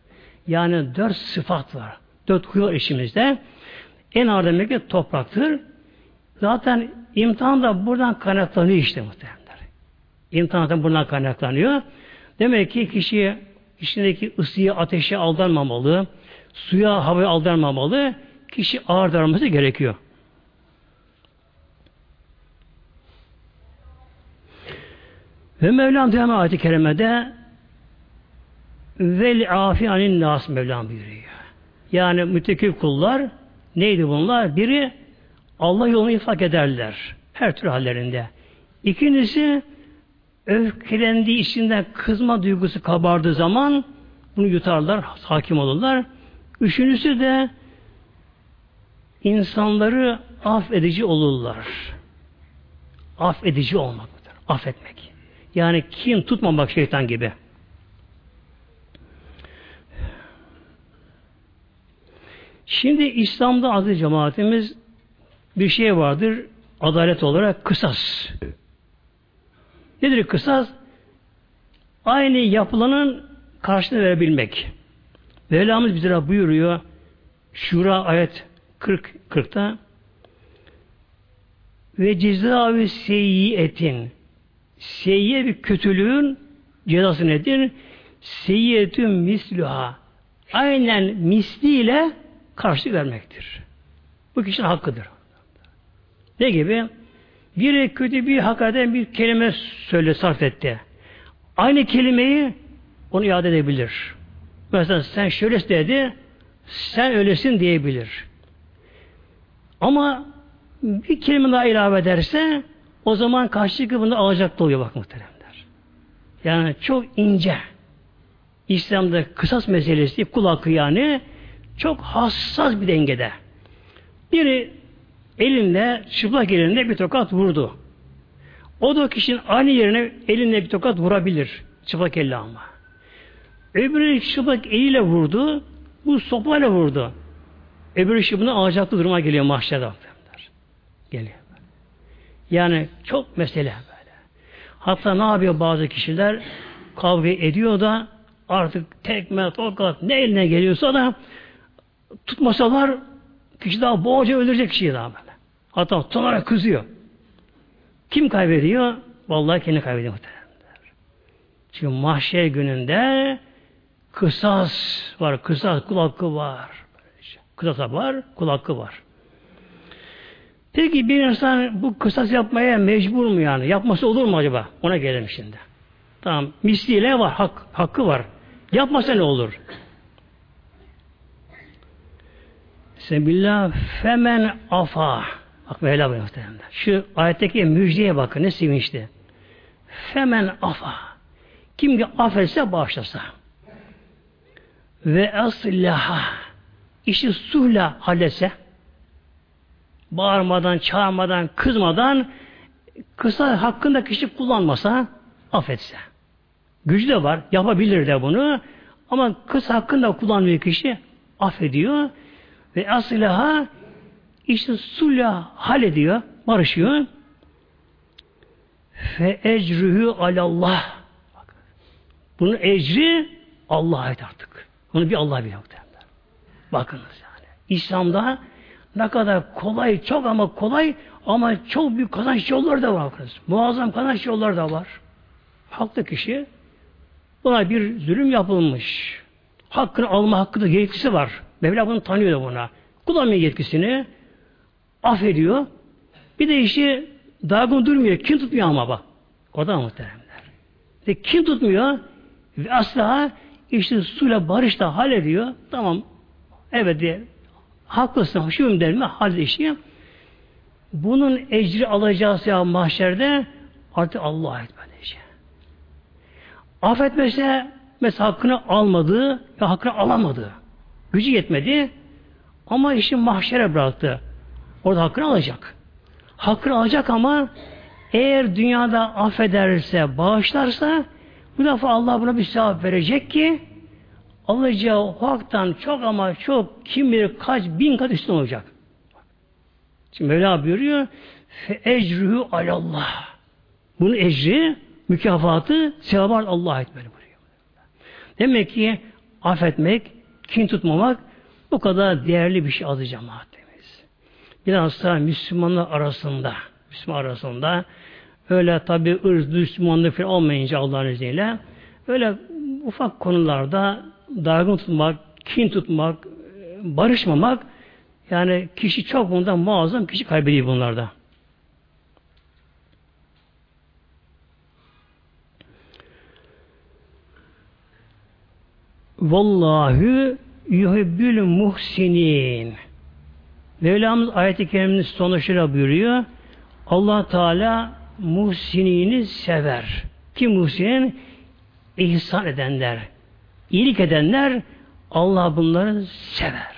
Yani dört sıfat var. Dört huy var eşimizde. En ağır demek ki topraktır. Zaten imtihan da buradan kaynaklanıyor işte muhteremler. İmtihan da buradan kaynaklanıyor. Demek ki kişi içindeki ısıyı, ateşe aldanmamalı, suya, havaya aldanmamalı, kişi ağır davranması gerekiyor. Ve Mevlam devam ayet-i kerimede vel afi anin nas Mevlam buyuruyor. Yani müttekil kullar neydi bunlar? Biri Allah yolunu ifak ederler. Her türlü hallerinde. İkincisi öfkelendiği içinden kızma duygusu kabardığı zaman bunu yutarlar, hakim olurlar. Üçüncüsü de insanları affedici olurlar. Affedici olmaktır. Affetmek. Yani kim tutmamak şeytan gibi. Şimdi İslam'da aziz cemaatimiz bir şey vardır adalet olarak kısas. Nedir kısas? Aynı yapılanın karşılığını verebilmek. Mevlamız bize buyuruyor Şura ayet 40 40'ta ve cezavi seyyiyetin seyyiye bir kötülüğün cezası nedir? Seyyiyetün misluha aynen misliyle karşı vermektir. Bu kişinin hakkıdır. Ne gibi? Biri kötü bir hakikaten bir kelime söyle sarf etti. Aynı kelimeyi onu iade edebilir. Mesela sen şöyle dedi, sen öylesin diyebilir. Ama bir kelime daha ilave ederse o zaman karşılıklı bunu alacak oluyor bak muhteremler. Yani çok ince. İslam'da kısas meselesi kul hakkı yani çok hassas bir dengede. Biri elinde, çıplak elinde bir tokat vurdu. O da o kişinin aynı yerine elinde bir tokat vurabilir. Çıplak elle ama. Öbürü çıplak eliyle vurdu. Bu sopayla vurdu. Öbürü işi bunu alacaklı duruma geliyor mahşerde. Geliyor. Yani çok mesele böyle. Hatta ne yapıyor bazı kişiler? Kavga ediyor da artık tekme, tokat ne eline geliyorsa da tutmasalar kişi daha boğaca öldürecek kişiyi daha böyle. Hatta tutunarak kızıyor. Kim kaybediyor? Vallahi kendi kaybediyor muhtemelen. Çünkü mahşer gününde kısas var, kısas kul hakkı var. Kısas var, kul hakkı var. Peki bir insan bu kısas yapmaya mecbur mu yani? Yapması olur mu acaba? Ona gelelim şimdi. Tamam. Misliyle var. Hak, hakkı var. Yapmasa ne olur? Sebillah femen afa. Bak Mevla buyuruyor. Şu ayetteki müjdeye bakın ne sevinçli. Femen afa. Kim ki affetse bağışlasa. Ve aslaha. İşi suhla halletse bağırmadan, çağırmadan, kızmadan kısa hakkında kişi kullanmasa affetse. Gücü de var, yapabilir de bunu ama kız hakkında kullanmıyor kişi affediyor ve asılaha işte sulh hallediyor, barışıyor. Fe ecruhu alallah. Bunun ecri Allah'a ait artık. Bunu bir Allah biliyor. Bakınız yani. İslam'da ne kadar kolay, çok ama kolay ama çok büyük kazanç yolları da var. Muazzam kazanç yolları da var. Haklı kişi buna bir zulüm yapılmış. Hakkını alma hakkı da yetkisi var. Mevla bunu tanıyor da buna. Kullanmıyor yetkisini. Affediyor. Bir de işi dargın durmuyor. Kim tutmuyor ama bak. O da muhteremler. De kim tutmuyor? Ve asla işte suyla barışla hallediyor. Tamam. Evet diye haklısın, şu derme hal işi. Bunun ecri alacağı ya mahşerde artık Allah'a ait böylece. Affetmese mesela hakkını almadı ya hakkını alamadı. Gücü yetmedi ama işi mahşere bıraktı. Orada hakkını alacak. Hakkını alacak ama eğer dünyada affederse, bağışlarsa bu defa Allah buna bir sevap verecek ki alacağı haktan çok ama çok kim bilir kaç bin kat üstün olacak. Şimdi Mevla buyuruyor fe ecruhu alallah. Bunun ecri, mükafatı, sevabı Allah'a etmeli buyuruyor. Demek ki affetmek, kin tutmamak bu kadar değerli bir şey adı cemaatimiz. Biraz da Müslümanlar arasında, Müslüman arasında öyle tabi ırz Müslümanlık falan olmayınca Allah'ın izniyle öyle ufak konularda dargın tutmak, kin tutmak, barışmamak yani kişi çok bundan muazzam kişi kaybediyor bunlarda. Vallahu yuhibbül muhsinin. Mevlamız ayet-i kerimenin sonu şöyle buyuruyor. allah Teala muhsinini sever. Kim muhsinin? İhsan edenler, iyilik edenler Allah bunları sever.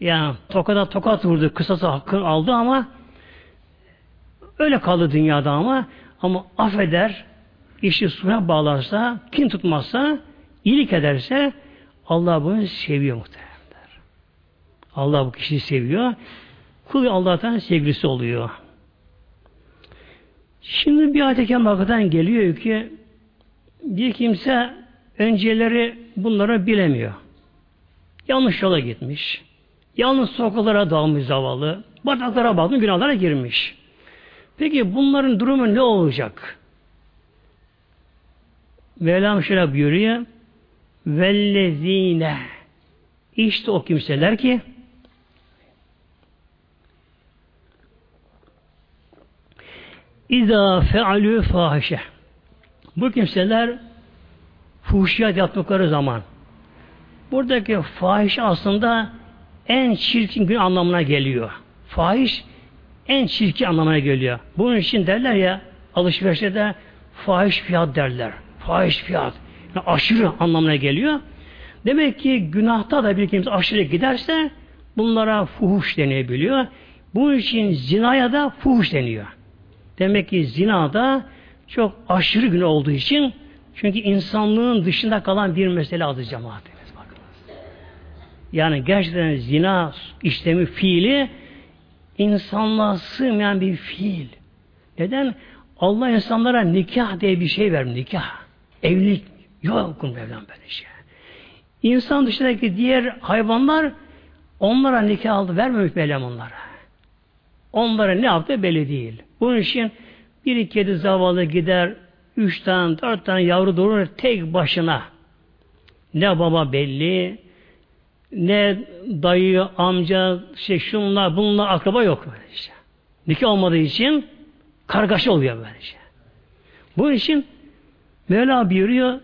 Yani tokada tokat vurdu, kısası hakkını aldı ama öyle kaldı dünyada ama ama affeder, işi suya bağlarsa, kin tutmazsa, iyilik ederse Allah bunu seviyor muhtemelen. Allah bu kişiyi seviyor. Kul Allah'tan sevgilisi oluyor. Şimdi bir ayet-i geliyor ki bir kimse önceleri bunları bilemiyor. Yanlış yola gitmiş. Yalnız sokaklara dalmış zavallı. Bataklara baktım günahlara girmiş. Peki bunların durumu ne olacak? Mevlam şöyle buyuruyor. Vellezine işte o kimseler ki İza fealü fahişe bu kimseler fuhşiyat yaptıkları zaman buradaki fahiş aslında en çirkin gün anlamına geliyor. Fahiş en çirkin anlamına geliyor. Bunun için derler ya alışverişte de fahiş fiyat derler. Fahiş fiyat. Aşırı anlamına geliyor. Demek ki günahta da bir kimse aşırı giderse bunlara fuhuş denebiliyor. Bunun için zinaya da fuhuş deniyor. Demek ki zinada çok aşırı gün olduğu için çünkü insanlığın dışında kalan bir mesele adı cemaatimiz bakınız. Yani gerçekten zina işlemi fiili insanlığa sığmayan bir fiil. Neden? Allah insanlara nikah diye bir şey vermiş. Nikah. Evlilik. Yok Mevlam böyle şey. İnsan dışındaki diğer hayvanlar onlara nikah aldı. Vermemiş Mevlam onlara. Onlara ne yaptı belli değil. Bunun için bir kedi zavallı gider üç tane, dört tane yavru doğurur tek başına. Ne baba belli, ne dayı, amca, şey şunlar, bunlar akraba yok böyle işte. Nikah olmadığı için kargaşa oluyor böyle şey. Bu için Mevla buyuruyor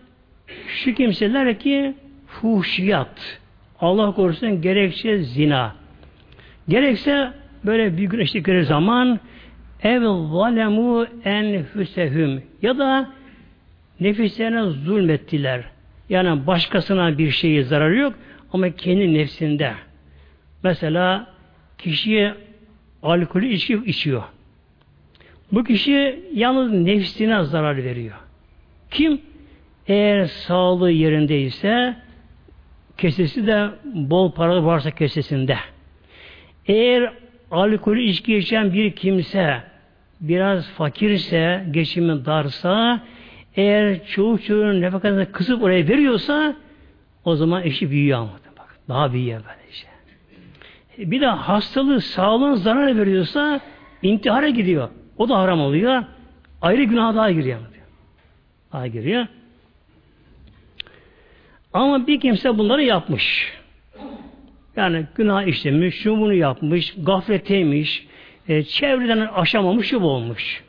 şu kimseler ki fuhşiyat Allah korusun gerekçe zina gerekse böyle bir güneşlikleri zaman ev zalemu enfüsehüm ya da nefislerine zulmettiler. Yani başkasına bir şeyi zararı yok ama kendi nefsinde. Mesela kişiye alkolü içki içiyor. Bu kişi yalnız nefsine zarar veriyor. Kim? Eğer sağlığı yerindeyse kesesi de bol paralı varsa kesesinde. Eğer alkolü içki içen bir kimse biraz fakirse, geçimi darsa, eğer çoğu çocuğun nefakasını kısıp oraya veriyorsa o zaman işi büyüyor ama. Bak, daha büyüyor böylece. Bir de hastalığı, sağlığın zarar veriyorsa intihara gidiyor. O da haram oluyor. Ayrı günah daha giriyor. Daha giriyor. Ama bir kimse bunları yapmış. Yani günah işlemiş, şu bunu yapmış, gafleteymiş, e, çevreden aşamamış, şu olmuş.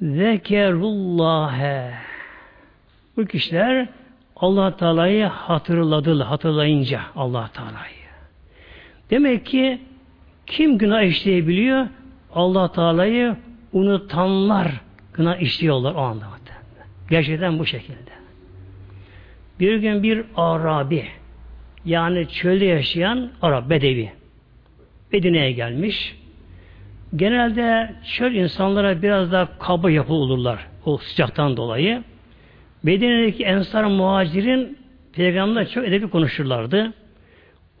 Zekerullâhe Bu kişiler allah Teala'yı hatırladılar, hatırlayınca allah Teala'yı. Demek ki kim günah işleyebiliyor? allah Teala'yı unutanlar günah işliyorlar o anda. Gerçekten bu şekilde. Bir gün bir Arabi yani çölde yaşayan Arap, Bedevi Medine'ye gelmiş. Genelde çöl insanlara biraz daha kaba yapı olurlar o sıcaktan dolayı. Medine'deki ensar muhacirin peygamberle çok edebi konuşurlardı.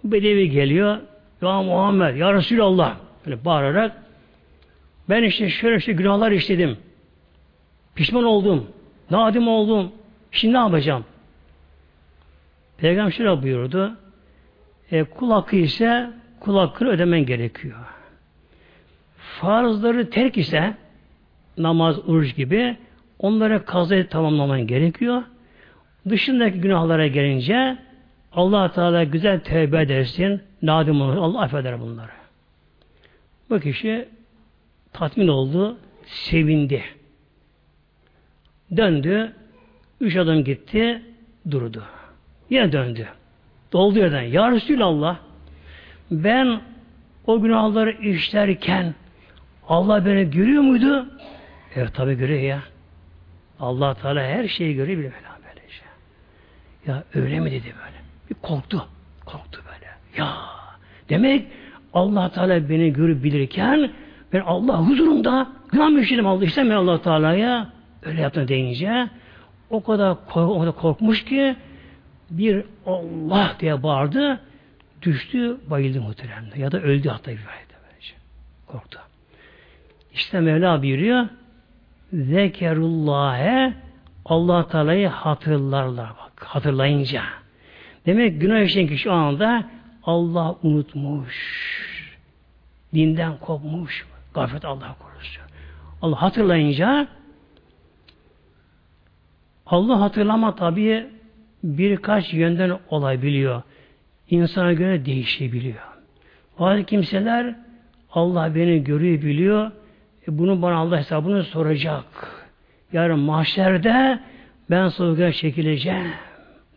Bu bedevi geliyor. Ya Muhammed, Ya Resulallah böyle bağırarak ben işte şöyle işte günahlar işledim. Pişman oldum. Nadim oldum. Şimdi ne yapacağım? Peygamber şöyle buyurdu. E, kul hakkı ise kul hakkını ödemen gerekiyor. Farzları terk ise namaz, oruç gibi onlara kazayı tamamlaman gerekiyor. Dışındaki günahlara gelince allah Teala güzel tevbe edersin, nadim olur, Allah affeder bunları. Bu kişi tatmin oldu, sevindi. Döndü, üç adım gitti, durdu. Yine döndü. Doldu yerden. Ya Resulallah ben o günahları işlerken Allah beni görüyor muydu? Evet tabi görüyor ya. Allah Teala her şeyi görüyor bile böyle böyle şey. Ya öyle mi dedi böyle. Bir korktu. Korktu böyle. Ya demek Allah Teala beni görüp bilirken ben Allah huzurunda günah mı işledim Allah istemiyor Allah Teala'ya öyle yaptığını deyince o kadar, o kadar korkmuş ki bir Allah diye bağırdı düştü bayıldı muhteremde ya da öldü hatta bir böylece. Korktu. İşte Mevla buyuruyor Zekerullah'e Allah Teala'yı hatırlarlar bak. Hatırlayınca. Demek günah işleyen kişi o anda Allah unutmuş. Dinden kopmuş. Gaflet Allah korusun. Allah hatırlayınca Allah hatırlama tabii birkaç yönden olabiliyor. İnsana göre değişebiliyor. Bazı kimseler Allah beni görüyor, biliyor. E bunu bana Allah hesabını soracak. Yarın mahşerde ben sorguya çekileceğim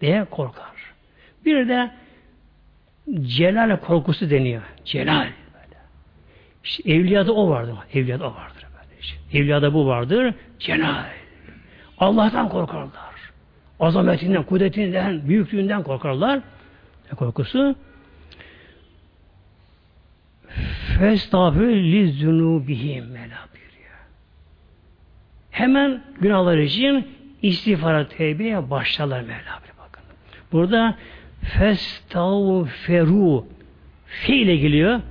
diye korkar. Bir de celal korkusu deniyor. Celal. İşte evliyada o vardır. Evliyada o vardır. Evliyada bu vardır. Celal. Allah'tan korkarlar. Azametinden, kudretinden, büyüklüğünden korkarlar. Ne korkusu? Festağfir li zunubihim Mevla buyuruyor. Hemen günahlar için istiğfara tevbeye başlarlar Mevla bakın. Burada festağferu fe ile geliyor.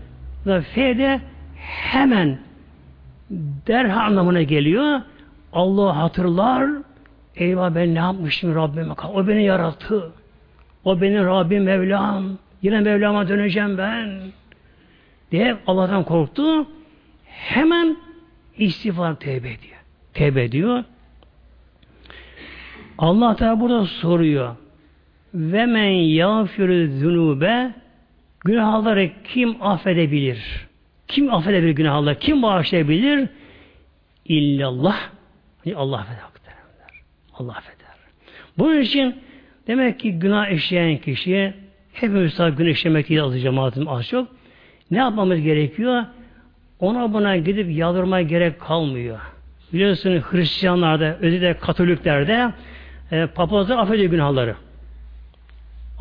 Ve fe de hemen derhal anlamına geliyor. Allah hatırlar. Eyvah ben ne yapmışım Rabbime? O beni yarattı. O benim Rabbim Mevlam. Yine Mevlam'a döneceğim ben. Diye Allah'tan korktu. Hemen istiğfar tevbe ediyor. Tevbe ediyor. Allah Teala burada soruyor. Ve men yağfirü zunube günahları kim affedebilir? Kim affedebilir günahları? Kim bağışlayabilir? İllallah. Allah affeder. Allah affeder. Bunun için demek ki günah işleyen kişi hepimiz tabi günah işlemek değil azı cemaatim az çok. Ne yapmamız gerekiyor? Ona buna gidip yalvarmaya gerek kalmıyor. Biliyorsunuz Hristiyanlarda, özellikle Katoliklerde e, papazlar affediyor günahları.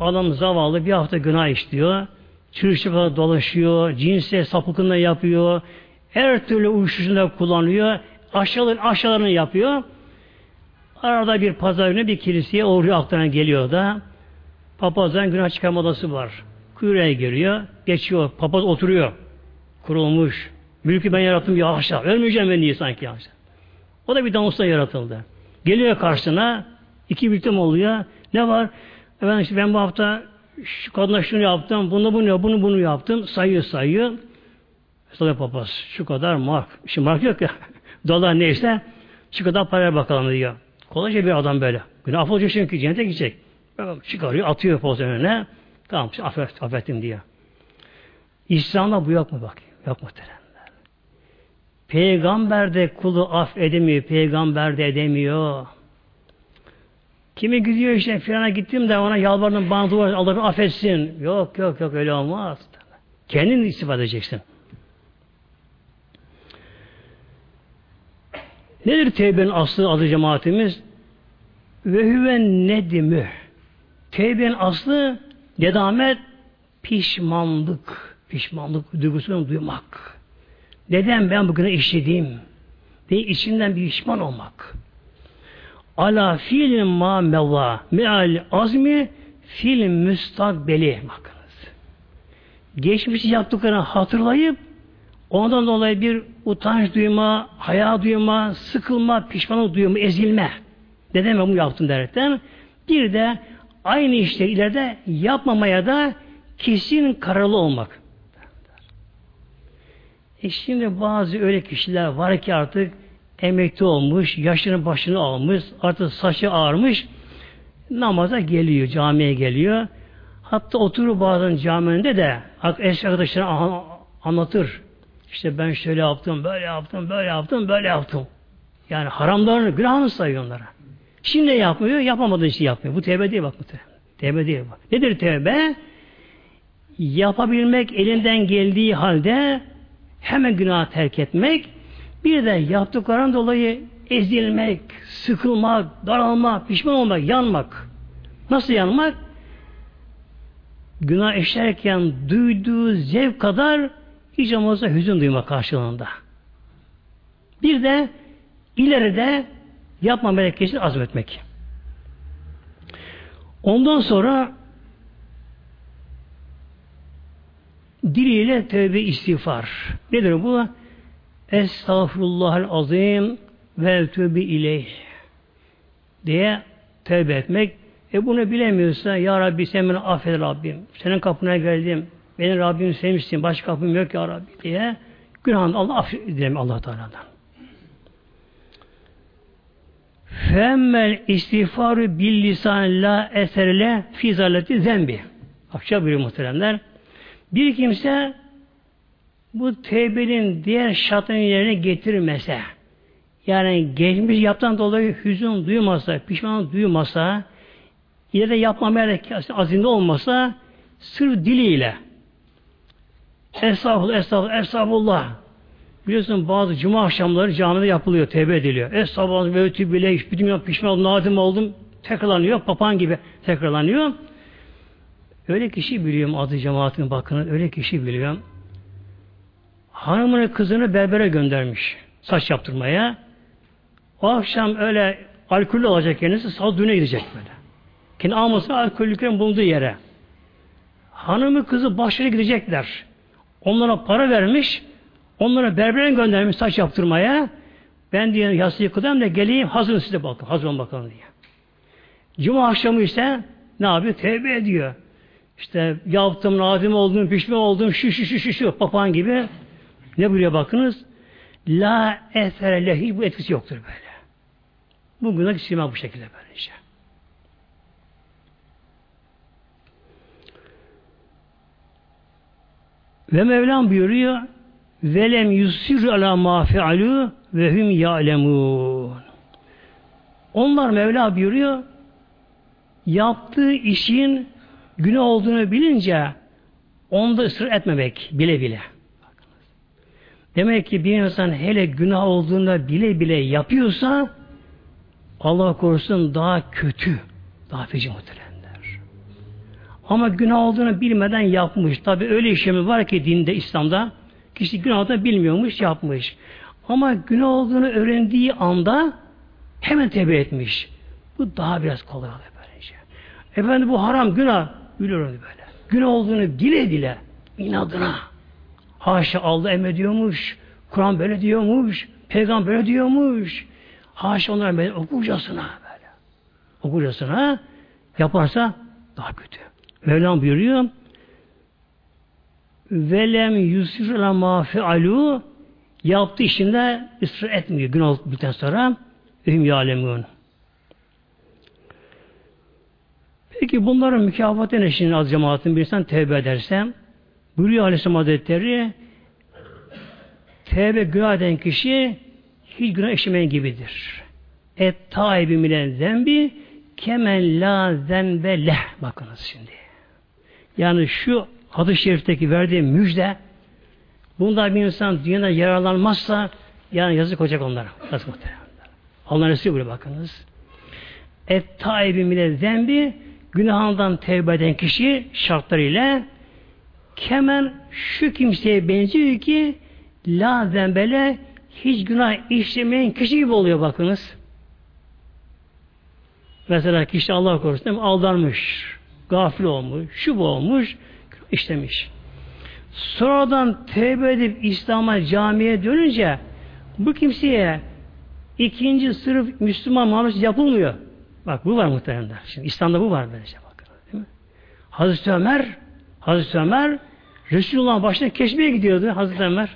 Adam zavallı bir hafta günah işliyor. Çırışıkla dolaşıyor, cinsel sapıklığı yapıyor, her türlü uyuşturucunda kullanıyor, aşağıların aşağılarını yapıyor. Arada bir pazar günü bir kiliseye uğruyor aktarına geliyor da papazdan günah çıkarma odası var. Kuyruğa giriyor, geçiyor, papaz oturuyor. Kurulmuş. Mülkü ben yarattım ya aşağı. Ölmeyeceğim ben diye sanki ya O da bir dansla yaratıldı. Geliyor karşısına, iki birlikte oluyor? Ne var? Efendim işte ben bu hafta şu kadına şunu yaptım, bunu bunu bunu bunu yaptım. Sayıyor sayıyor. Sonra papaz şu kadar mark. Şimdi mark yok ya. Dolar neyse şu kadar paraya bakalım diyor. Kolayca bir adam böyle. Günah affolacak çünkü cennete gidecek. Çıkarıyor, atıyor poz önüne. Tamam, affet, affettim diyor. İslam'da bu yok mu bak? Yok muhteremler. Peygamber de kulu af edemiyor, peygamber de edemiyor. Kimi gidiyor işte firana gittim de ona yalvardım bana dua Allah'ım affetsin. Yok yok yok öyle olmaz. Kendin istifade edeceksin. Nedir tevbenin aslı adı cemaatimiz? Ve hüve nedimü. Tevbenin aslı nedamet pişmanlık. Pişmanlık duygusunu duymak. Neden ben bugüne işledim? Diye içinden bir pişman olmak. Ala fiilin ma mevva meal azmi fil müstakbeli bakınız. Geçmişi yaptıklarını hatırlayıp Ondan dolayı bir utanç duyma, haya duyma, sıkılma, pişmanlık duyma, ezilme. Neden ben bunu yaptım derken. Bir de aynı işleri ileride yapmamaya da kesin kararlı olmak. E şimdi bazı öyle kişiler var ki artık emekli olmuş, yaşının başını almış, artık saçı ağarmış, namaza geliyor, camiye geliyor. Hatta oturur bazen caminde de eski arkadaşlarına anlatır. İşte ben şöyle yaptım, böyle yaptım, böyle yaptım, böyle yaptım. Yani haramlarını, günahını sayıyor onlara. Şimdi yapmıyor, yapamadığı için yapmıyor. Bu tevbe değil bak bu tevbe. Tevbe değil bak. Nedir tevbe? Yapabilmek elinden geldiği halde hemen günah terk etmek, bir de yaptıkların dolayı ezilmek, sıkılmak, daralmak, pişman olmak, yanmak. Nasıl yanmak? Günah işlerken duyduğu zevk kadar hiç olmazsa hüzün duyma karşılığında. Bir de ileride yapmamaya kesin azmetmek. Ondan sonra diliyle tövbe istiğfar. Nedir bu? Estağfurullahal azim ve tövbe ileyh diye tövbe etmek, E bunu bilemiyorsa Ya Rabbi sen beni affet Rabbim. Senin kapına geldim. Beni Rabbim sevmişsin. Başka kapım yok ya Rabbi diye günahını Allah affet dilerim Allah Teala'dan. Femmel istiğfarı bil lisan la eserle fi zaleti zembi. Akşam buyuruyor muhteremler. Bir kimse bu tevbenin diğer şartlarını yerine getirmese, yani geçmiş yaptan dolayı hüzün duymasa, pişmanlık duymasa, da yapmamaya da azinde olmasa, sır diliyle Estağfurullah, estağfurullah, estağfurullah. Biliyorsun bazı cuma akşamları camide yapılıyor, tevbe ediliyor. Estağfurullah, ve tübile, bütün pişman oldum, nadim oldum, tekrarlanıyor, papağan gibi tekrarlanıyor. Öyle kişi biliyorum adı cemaatin bakın, öyle kişi biliyorum. Hanımını kızını berbere göndermiş saç yaptırmaya. O akşam öyle alkollü olacak kendisi sal düğüne gidecek böyle. Kendi almasın alkollüklerin bulunduğu yere. Hanımı kızı başları gidecekler. Onlara para vermiş, onlara berbere göndermiş saç yaptırmaya. Ben diye yası yıkadım da geleyim hazır size bakın, hazır olun bakalım diye. Cuma akşamı ise ne yapıyor? Tevbe ediyor. İşte yaptım, nadim oldum, pişman oldum, şu şu şu şu şu papağan gibi. Ne buyuruyor bakınız? La esere bu etkisi yoktur böyle. Bu günah silme bu şekilde böylece. Ve Mevlam buyuruyor velem yusir ala ma fealu ve hum ya'lemun. Onlar Mevla buyuruyor yaptığı işin günah olduğunu bilince onda ısrar etmemek bile bile. Demek ki bir insan hele günah olduğunda bile bile yapıyorsa Allah korusun daha kötü, daha feci muhteremler. Ama günah olduğunu bilmeden yapmış. Tabi öyle işlemi var ki dinde, İslam'da kişi günah da bilmiyormuş, yapmış. Ama günah olduğunu öğrendiği anda hemen tevbe etmiş. Bu daha biraz kolay oluyor böylece. Efendim bu haram günah biliyor böyle. Günah olduğunu bile bile inadına haşa Allah emrediyormuş, Kur'an böyle diyormuş, peygamber böyle diyormuş. Haşa onlar okurcasına böyle. Okurcasına yaparsa daha kötü. Mevlam buyuruyor velem yusir la ma fealu yaptığı işinde ısrar etmiyor. Gün olduktan sonra ühüm yalemun. Peki bunların mükafatı ne şimdi az cemaatin bir insan tevbe ederse buyuruyor Aleyhisselam Hazretleri tevbe günah eden kişi hiç günah işlemeyen gibidir. Et taibi milen zembi kemen la zembe leh. Bakınız şimdi. Yani şu hadis-i şerifteki verdiği müjde bunda bir insan dünyada yararlanmazsa yani yazık olacak onlara. Yazık muhtemelen. Allah Resulü böyle bakınız. Et taibi mile zembi günahından tevbe eden kişi şartlarıyla kemen şu kimseye benziyor ki la zembele hiç günah işlemeyen kişi gibi oluyor bakınız. Mesela kişi Allah korusun aldanmış, gafil olmuş, şu bu olmuş, işlemiş. Sonradan tevbe edip İslam'a camiye dönünce bu kimseye ikinci sınıf Müslüman muamelesi yapılmıyor. Bak bu var muhtemelen. Şimdi İslam'da bu var böylece bakın. Değil mi? Hazreti Ömer Hazreti Ömer Resulullah'ın başına keşfeye gidiyordu Hazreti Ömer.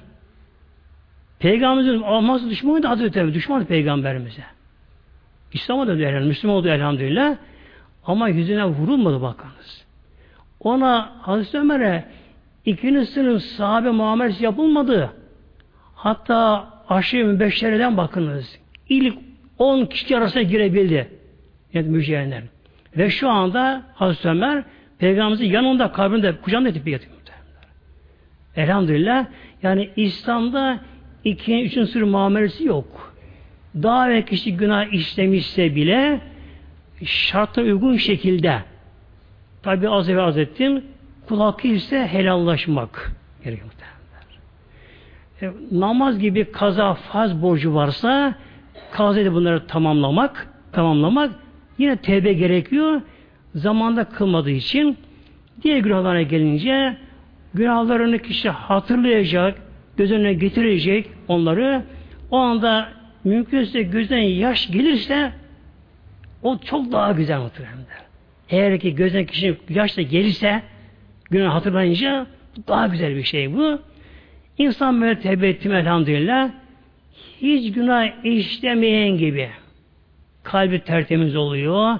Peygamberimizin olmazsa düşmanıydı Hazreti Ömer. Düşmandı peygamberimize. İslam'a döndü elhamdülillah. Müslüman oldu elhamdülillah. Ama yüzüne vurulmadı bakınız. Ona Hazreti Ömer'e ikinci sınıf sahabe muamelesi yapılmadı. Hatta aşırı mübeşşereden bakınız. İlk on kişi arasına girebildi. Yani müjdeyenler. Ve şu anda Hazreti Ömer Peygamberimizin yanında kabrinde kucağında yatıyor. yatıyor. Elhamdülillah yani İslam'da ikinci, üçüncü sınıf muamelesi yok. Daha ve kişi günah işlemişse bile şartla uygun şekilde tabi az evvel az ettim kul hakkı ise helallaşmak gerekiyor. E, namaz gibi kaza faz borcu varsa kaza bunları tamamlamak tamamlamak yine tevbe gerekiyor. Zamanda kılmadığı için diğer günahlara gelince günahlarını kişi hatırlayacak, göz önüne getirecek onları. O anda mümkünse gözden yaş gelirse o çok daha güzel muhtemelen. Eğer ki gözden kişinin yaş da gelirse günah hatırlayınca daha güzel bir şey bu. İnsan böyle tevbe ettim elhamdülillah hiç günah işlemeyen gibi kalbi tertemiz oluyor.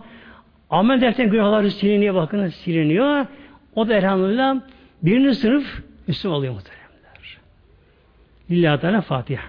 Amel defterin günahları siliniyor bakın siliniyor. O da elhamdülillah birinci sınıf Müslüman oluyor muhteremler. Lillahi Teala Fatiha.